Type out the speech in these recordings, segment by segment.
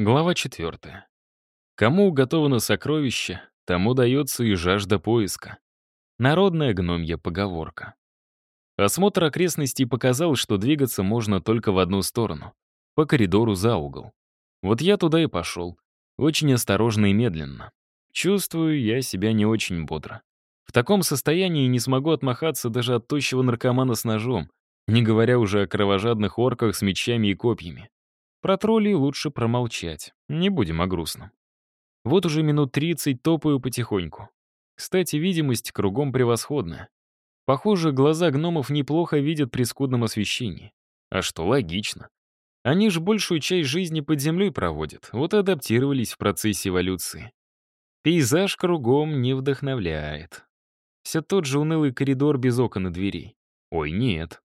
Глава 4. Кому уготовано сокровище, тому дается и жажда поиска. Народная гномья поговорка. Осмотр окрестностей показал, что двигаться можно только в одну сторону, по коридору за угол. Вот я туда и пошел, очень осторожно и медленно. Чувствую я себя не очень бодро. В таком состоянии не смогу отмахаться даже от тощего наркомана с ножом, не говоря уже о кровожадных орках с мечами и копьями. Про троллей лучше промолчать. Не будем о грустном. Вот уже минут 30 топаю потихоньку. Кстати, видимость кругом превосходная. Похоже, глаза гномов неплохо видят при скудном освещении. А что логично. Они же большую часть жизни под землей проводят, вот и адаптировались в процессе эволюции. Пейзаж кругом не вдохновляет. Все тот же унылый коридор без окон и дверей. Ой, нет.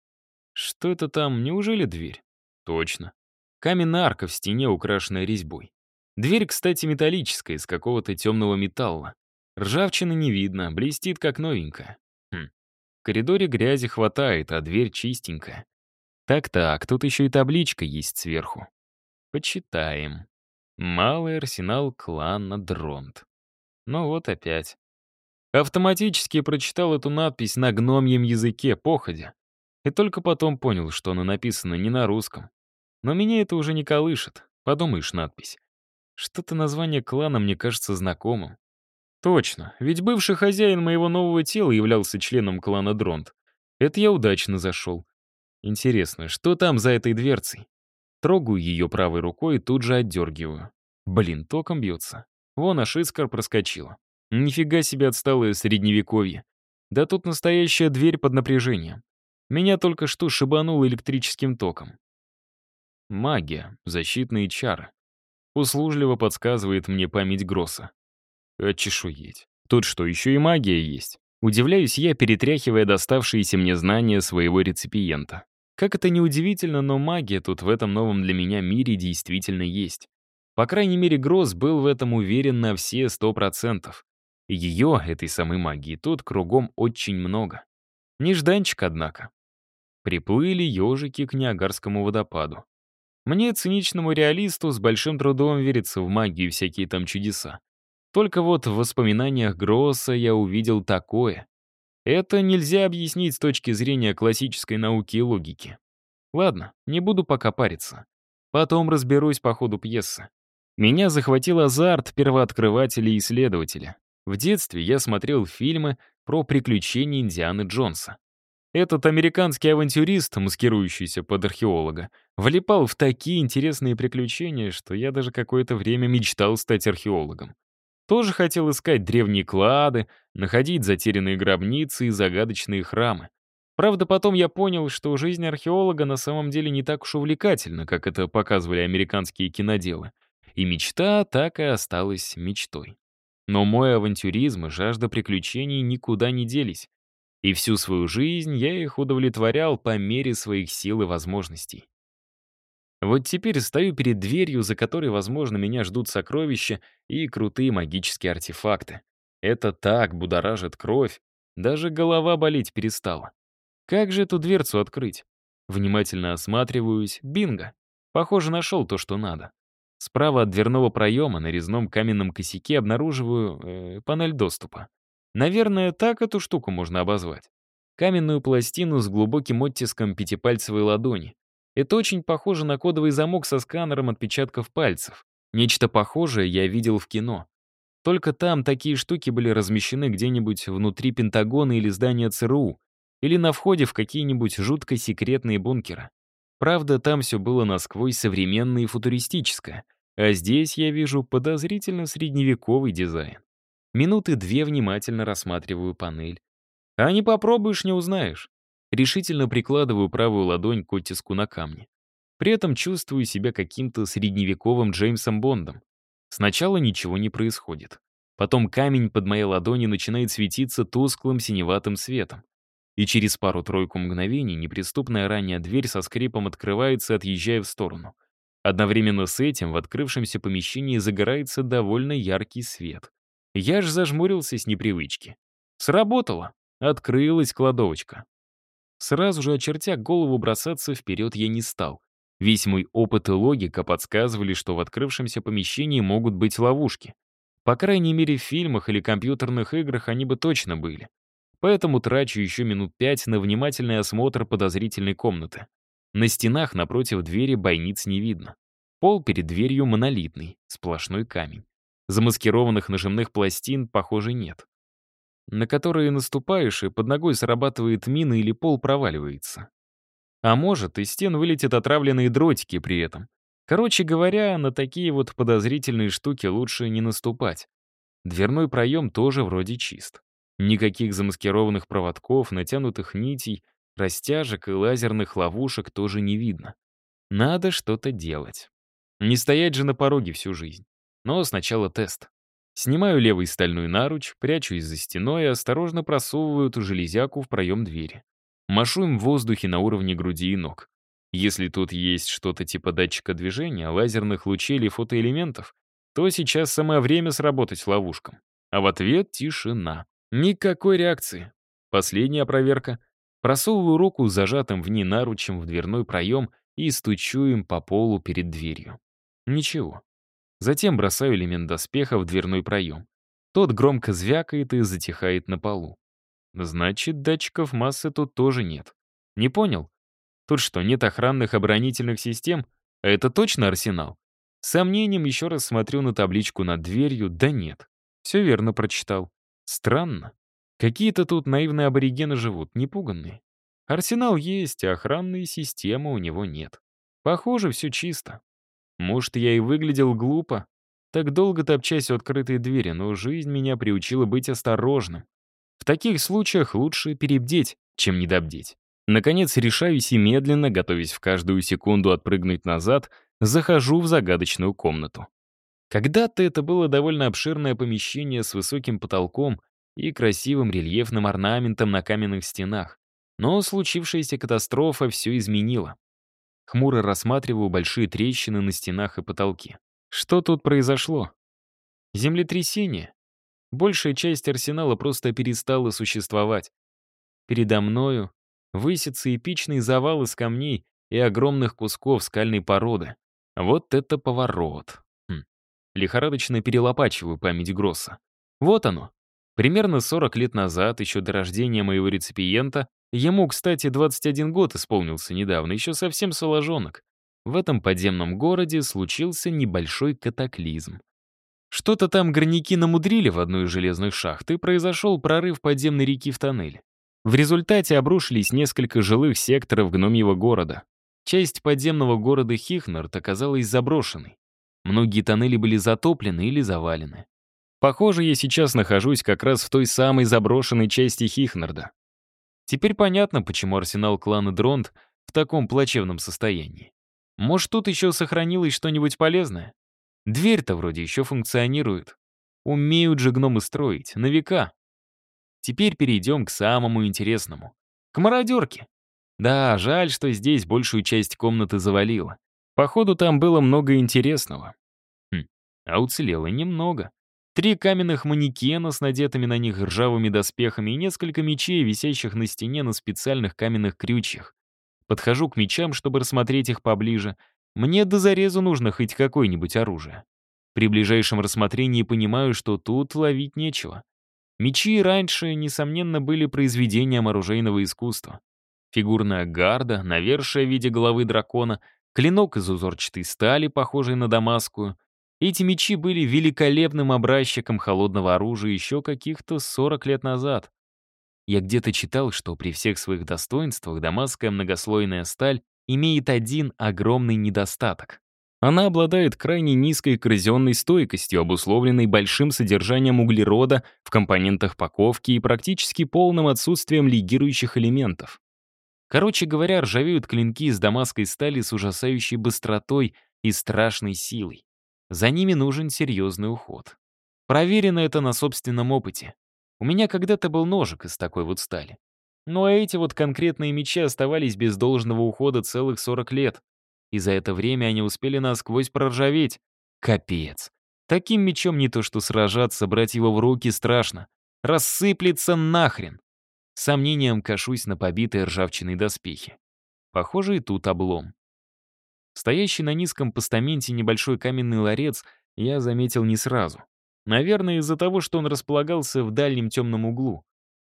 Что это там, неужели дверь? Точно. Каменная арка в стене, украшенная резьбой. Дверь, кстати, металлическая, из какого-то темного металла. Ржавчины не видно, блестит как новенькая. Хм. В коридоре грязи хватает, а дверь чистенькая. Так-так, тут еще и табличка есть сверху. Почитаем. Малый арсенал клана Дронт. Ну вот опять. Автоматически прочитал эту надпись на гномьем языке, походя. И только потом понял, что она написана не на русском. Но меня это уже не колышет. Подумаешь, надпись. Что-то название клана мне кажется знакомым. Точно, ведь бывший хозяин моего нового тела являлся членом клана Дронт. Это я удачно зашел. Интересно, что там за этой дверцей? Трогаю ее правой рукой и тут же отдергиваю. Блин, током бьется. Вон аж искра проскочила. Нифига себе отсталое средневековье. Да тут настоящая дверь под напряжением. Меня только что шибануло электрическим током. Магия, защитные чары. Услужливо подсказывает мне память Гросса. Очешуеть. Тут что, еще и магия есть? Удивляюсь я, перетряхивая доставшиеся мне знания своего реципиента. Как это ни удивительно, но магия тут в этом новом для меня мире действительно есть. По крайней мере, Гросс был в этом уверен на все сто процентов. Ее, этой самой магии, тут кругом очень много. Нежданчик, однако. Приплыли ежики к Ниагарскому водопаду. Мне, циничному реалисту, с большим трудом верится в магию и всякие там чудеса. Только вот в воспоминаниях Гросса я увидел такое. Это нельзя объяснить с точки зрения классической науки и логики. Ладно, не буду пока париться. Потом разберусь по ходу пьесы. Меня захватил азарт первооткрывателя и исследователя. В детстве я смотрел фильмы про приключения Индианы Джонса. Этот американский авантюрист, маскирующийся под археолога, влипал в такие интересные приключения, что я даже какое-то время мечтал стать археологом. Тоже хотел искать древние клады, находить затерянные гробницы и загадочные храмы. Правда, потом я понял, что жизнь археолога на самом деле не так уж увлекательна, как это показывали американские киноделы. И мечта так и осталась мечтой. Но мой авантюризм и жажда приключений никуда не делись. И всю свою жизнь я их удовлетворял по мере своих сил и возможностей. Вот теперь стою перед дверью, за которой, возможно, меня ждут сокровища и крутые магические артефакты. Это так будоражит кровь. Даже голова болеть перестала. Как же эту дверцу открыть? Внимательно осматриваюсь. Бинго. Похоже, нашел то, что надо. Справа от дверного проема на резном каменном косяке обнаруживаю э, панель доступа. Наверное, так эту штуку можно обозвать. Каменную пластину с глубоким оттиском пятипальцевой ладони. Это очень похоже на кодовый замок со сканером отпечатков пальцев. Нечто похожее я видел в кино. Только там такие штуки были размещены где-нибудь внутри Пентагона или здания ЦРУ, или на входе в какие-нибудь жутко секретные бункеры. Правда, там все было насквозь современное и футуристическое, а здесь я вижу подозрительно средневековый дизайн. Минуты две внимательно рассматриваю панель. А не попробуешь, не узнаешь. Решительно прикладываю правую ладонь к оттиску на камне. При этом чувствую себя каким-то средневековым Джеймсом Бондом. Сначала ничего не происходит. Потом камень под моей ладонью начинает светиться тусклым синеватым светом. И через пару-тройку мгновений неприступная ранняя дверь со скрипом открывается, отъезжая в сторону. Одновременно с этим в открывшемся помещении загорается довольно яркий свет. Я ж зажмурился с непривычки. Сработало. Открылась кладовочка. Сразу же, очертя голову, бросаться вперед я не стал. Весь мой опыт и логика подсказывали, что в открывшемся помещении могут быть ловушки. По крайней мере, в фильмах или компьютерных играх они бы точно были. Поэтому трачу еще минут пять на внимательный осмотр подозрительной комнаты. На стенах напротив двери бойниц не видно. Пол перед дверью монолитный, сплошной камень. Замаскированных нажимных пластин, похоже, нет. На которые наступаешь, и под ногой срабатывает мина или пол проваливается. А может, из стен вылетят отравленные дротики при этом. Короче говоря, на такие вот подозрительные штуки лучше не наступать. Дверной проем тоже вроде чист. Никаких замаскированных проводков, натянутых нитей, растяжек и лазерных ловушек тоже не видно. Надо что-то делать. Не стоять же на пороге всю жизнь. Но сначала тест. Снимаю левый стальной наруч, прячусь за стеной и осторожно просовываю эту железяку в проем двери. Машу им в воздухе на уровне груди и ног. Если тут есть что-то типа датчика движения, лазерных лучей или фотоэлементов, то сейчас самое время сработать ловушкам. А в ответ тишина. Никакой реакции. Последняя проверка. Просовываю руку с зажатым в ней наручем в дверной проем и стучу им по полу перед дверью. Ничего. Затем бросаю элемент доспеха в дверной проем. Тот громко звякает и затихает на полу. Значит, датчиков массы тут тоже нет. Не понял? Тут что, нет охранных оборонительных систем? А это точно арсенал? С сомнением еще раз смотрю на табличку над дверью, да нет. Все верно прочитал. Странно. Какие-то тут наивные аборигены живут, непуганные. Арсенал есть, а охранные системы у него нет. Похоже, все чисто. Может, я и выглядел глупо, так долго топчась у открытой двери, но жизнь меня приучила быть осторожным. В таких случаях лучше перебдеть, чем недобдеть. Наконец решаюсь и медленно, готовясь в каждую секунду отпрыгнуть назад, захожу в загадочную комнату. Когда-то это было довольно обширное помещение с высоким потолком и красивым рельефным орнаментом на каменных стенах. Но случившаяся катастрофа все изменила. Хмуро рассматриваю большие трещины на стенах и потолке. Что тут произошло? Землетрясение? Большая часть арсенала просто перестала существовать. Передо мною высятся эпичный завал из камней и огромных кусков скальной породы. Вот это поворот. Хм. Лихорадочно перелопачиваю память Гросса. Вот оно. Примерно 40 лет назад, еще до рождения моего реципиента, ему, кстати, 21 год исполнился недавно, еще совсем соложонок. В этом подземном городе случился небольшой катаклизм. Что-то там горняки намудрили в одной из железных шахт, и произошел прорыв подземной реки в тоннель. В результате обрушились несколько жилых секторов гномьего города. Часть подземного города Хихнард оказалась заброшенной. Многие тоннели были затоплены или завалены. Похоже, я сейчас нахожусь как раз в той самой заброшенной части Хихнарда. Теперь понятно, почему арсенал клана Дронт в таком плачевном состоянии. Может, тут еще сохранилось что-нибудь полезное? Дверь-то вроде еще функционирует. Умеют же гномы строить, на века. Теперь перейдем к самому интересному. К мародерке. Да, жаль, что здесь большую часть комнаты завалило. Походу, там было много интересного. Хм, а уцелело немного. Три каменных манекена с надетыми на них ржавыми доспехами и несколько мечей, висящих на стене на специальных каменных крючьях. Подхожу к мечам, чтобы рассмотреть их поближе, мне до зарезу нужно хоть какое-нибудь оружие. При ближайшем рассмотрении понимаю, что тут ловить нечего. Мечи раньше, несомненно, были произведением оружейного искусства. Фигурная гарда, навершие в виде головы дракона, клинок из узорчатой стали, похожий на дамасскую. Эти мечи были великолепным образчиком холодного оружия еще каких-то 40 лет назад. Я где-то читал, что при всех своих достоинствах дамасская многослойная сталь имеет один огромный недостаток. Она обладает крайне низкой коррозионной стойкостью, обусловленной большим содержанием углерода в компонентах паковки и практически полным отсутствием лигирующих элементов. Короче говоря, ржавеют клинки из дамасской стали с ужасающей быстротой и страшной силой. За ними нужен серьезный уход. Проверено это на собственном опыте. У меня когда-то был ножик из такой вот стали. Ну а эти вот конкретные мечи оставались без должного ухода целых 40 лет. И за это время они успели насквозь проржаветь. Капец. Таким мечом не то что сражаться, брать его в руки страшно. Рассыплется нахрен. С сомнением кашусь на побитые ржавчиной доспехи. Похоже, и тут облом. Стоящий на низком постаменте небольшой каменный ларец я заметил не сразу. Наверное, из-за того, что он располагался в дальнем темном углу.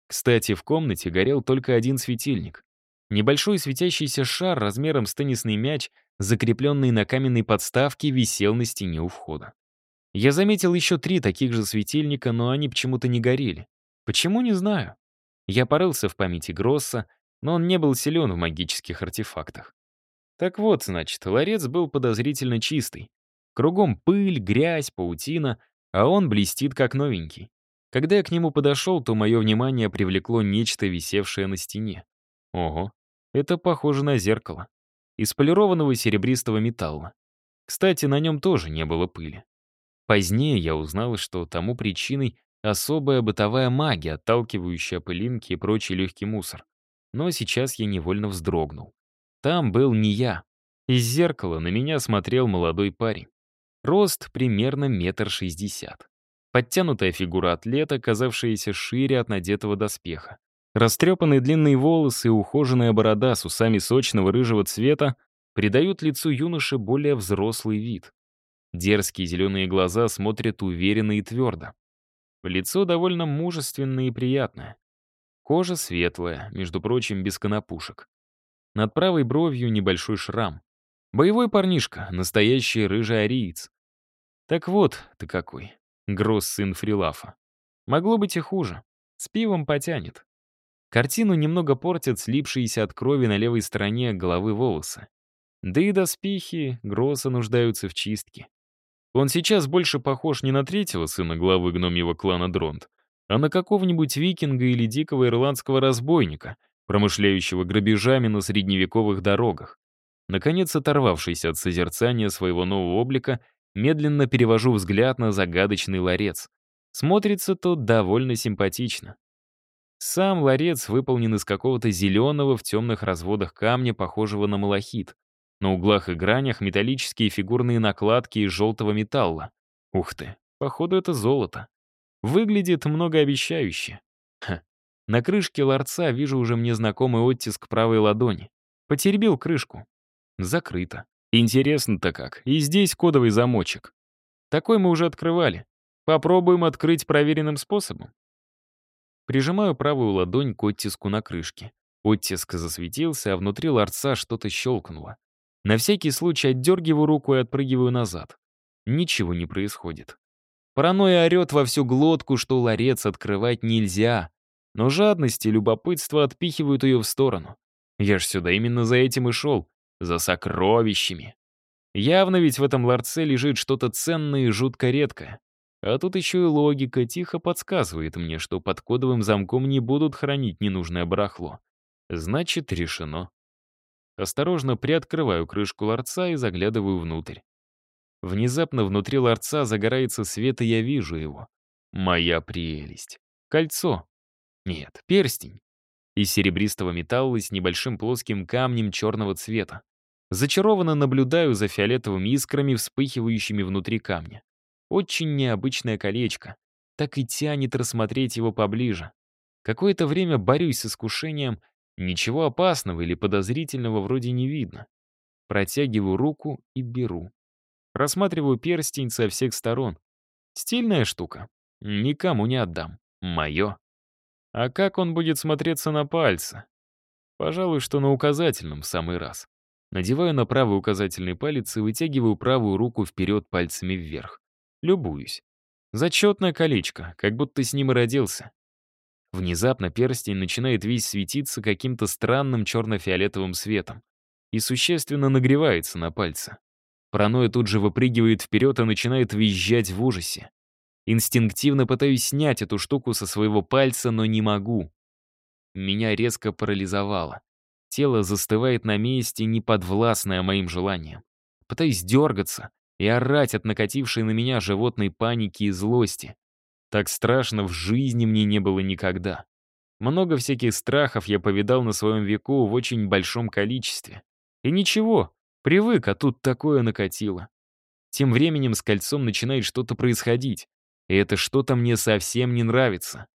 Кстати, в комнате горел только один светильник. Небольшой светящийся шар размером с теннисный мяч, закрепленный на каменной подставке, висел на стене у входа. Я заметил еще три таких же светильника, но они почему-то не горели. Почему, не знаю. Я порылся в памяти Гросса, но он не был силен в магических артефактах. Так вот, значит, ларец был подозрительно чистый. Кругом пыль, грязь, паутина, а он блестит как новенький. Когда я к нему подошел, то мое внимание привлекло нечто, висевшее на стене. Ого, это похоже на зеркало. Из полированного серебристого металла. Кстати, на нем тоже не было пыли. Позднее я узнал, что тому причиной особая бытовая магия, отталкивающая пылинки и прочий легкий мусор. Но сейчас я невольно вздрогнул. Там был не я. Из зеркала на меня смотрел молодой парень. Рост примерно метр шестьдесят. Подтянутая фигура атлета, казавшаяся шире от надетого доспеха. Растрепанные длинные волосы и ухоженная борода с усами сочного рыжего цвета придают лицу юноши более взрослый вид. Дерзкие зеленые глаза смотрят уверенно и твердо. Лицо довольно мужественное и приятное. Кожа светлая, между прочим, без конопушек. Над правой бровью небольшой шрам. Боевой парнишка, настоящий рыжий ариец. Так вот ты какой, Гросс сын Фрилафа. Могло быть и хуже. С пивом потянет. Картину немного портят слипшиеся от крови на левой стороне головы волосы. Да и доспехи Гросса нуждаются в чистке. Он сейчас больше похож не на третьего сына главы гномьего клана Дронт, а на какого-нибудь викинга или дикого ирландского разбойника, промышляющего грабежами на средневековых дорогах. Наконец, оторвавшись от созерцания своего нового облика, медленно перевожу взгляд на загадочный ларец. Смотрится тот довольно симпатично. Сам ларец выполнен из какого-то зеленого в темных разводах камня, похожего на малахит. На углах и гранях металлические фигурные накладки из желтого металла. Ух ты, походу это золото. Выглядит многообещающе. Ха, на крышке ларца вижу уже мне знакомый оттиск правой ладони. Потеребил крышку. Закрыто. Интересно-то как. И здесь кодовый замочек. Такой мы уже открывали. Попробуем открыть проверенным способом. Прижимаю правую ладонь к оттиску на крышке. Оттиск засветился, а внутри ларца что-то щелкнуло. На всякий случай отдергиваю руку и отпрыгиваю назад. Ничего не происходит. Паранойя орет во всю глотку, что ларец открывать нельзя. Но жадность и любопытство отпихивают ее в сторону. Я ж сюда именно за этим и шел. За сокровищами. Явно ведь в этом ларце лежит что-то ценное и жутко редкое. А тут еще и логика тихо подсказывает мне, что под кодовым замком не будут хранить ненужное барахло. Значит, решено. Осторожно приоткрываю крышку ларца и заглядываю внутрь. Внезапно внутри ларца загорается свет, и я вижу его. Моя прелесть. Кольцо. Нет, перстень. Из серебристого металла с небольшим плоским камнем черного цвета. Зачарованно наблюдаю за фиолетовыми искрами, вспыхивающими внутри камня. Очень необычное колечко. Так и тянет рассмотреть его поближе. Какое-то время борюсь с искушением. Ничего опасного или подозрительного вроде не видно. Протягиваю руку и беру. Рассматриваю перстень со всех сторон. Стильная штука. Никому не отдам. Мое. А как он будет смотреться на пальце? Пожалуй, что на указательном в самый раз. Надеваю на правый указательный палец и вытягиваю правую руку вперед пальцами вверх. Любуюсь. Зачетное колечко, как будто с ним и родился. Внезапно перстень начинает весь светиться каким-то странным черно-фиолетовым светом и существенно нагревается на пальце. Паранойя тут же выпрыгивает вперед и начинает визжать в ужасе. Инстинктивно пытаюсь снять эту штуку со своего пальца, но не могу. Меня резко парализовало. Тело застывает на месте, не подвластное моим желаниям. Пытаюсь дергаться и орать от накатившей на меня животной паники и злости. Так страшно в жизни мне не было никогда. Много всяких страхов я повидал на своем веку в очень большом количестве. И ничего, привык, а тут такое накатило. Тем временем с кольцом начинает что-то происходить. И это что-то мне совсем не нравится.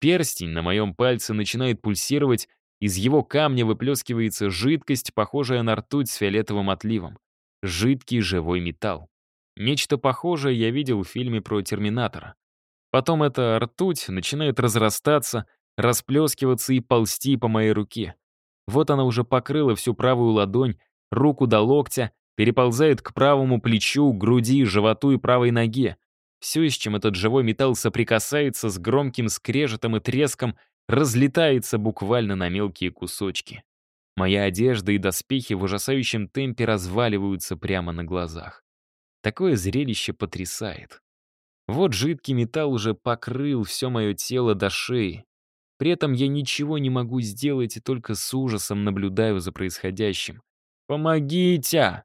Перстень на моем пальце начинает пульсировать, из его камня выплескивается жидкость, похожая на ртуть с фиолетовым отливом. жидкий живой металл. Нечто похожее я видел в фильме про Терминатора. Потом эта ртуть начинает разрастаться, расплескиваться и ползти по моей руке. Вот она уже покрыла всю правую ладонь, руку до локтя, переползает к правому плечу, груди, животу и правой ноге. Все, с чем этот живой металл соприкасается с громким скрежетом и треском, разлетается буквально на мелкие кусочки. Моя одежда и доспехи в ужасающем темпе разваливаются прямо на глазах. Такое зрелище потрясает. Вот жидкий металл уже покрыл все мое тело до шеи. При этом я ничего не могу сделать и только с ужасом наблюдаю за происходящим. «Помогите!»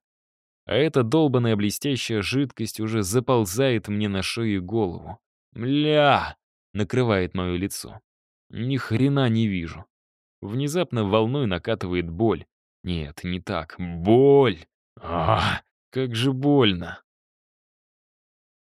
А эта долбаная блестящая жидкость уже заползает мне на шею и голову. «Мля!» — накрывает мое лицо. Ни хрена не вижу. Внезапно волной накатывает боль. Нет, не так. Боль! А, как же больно!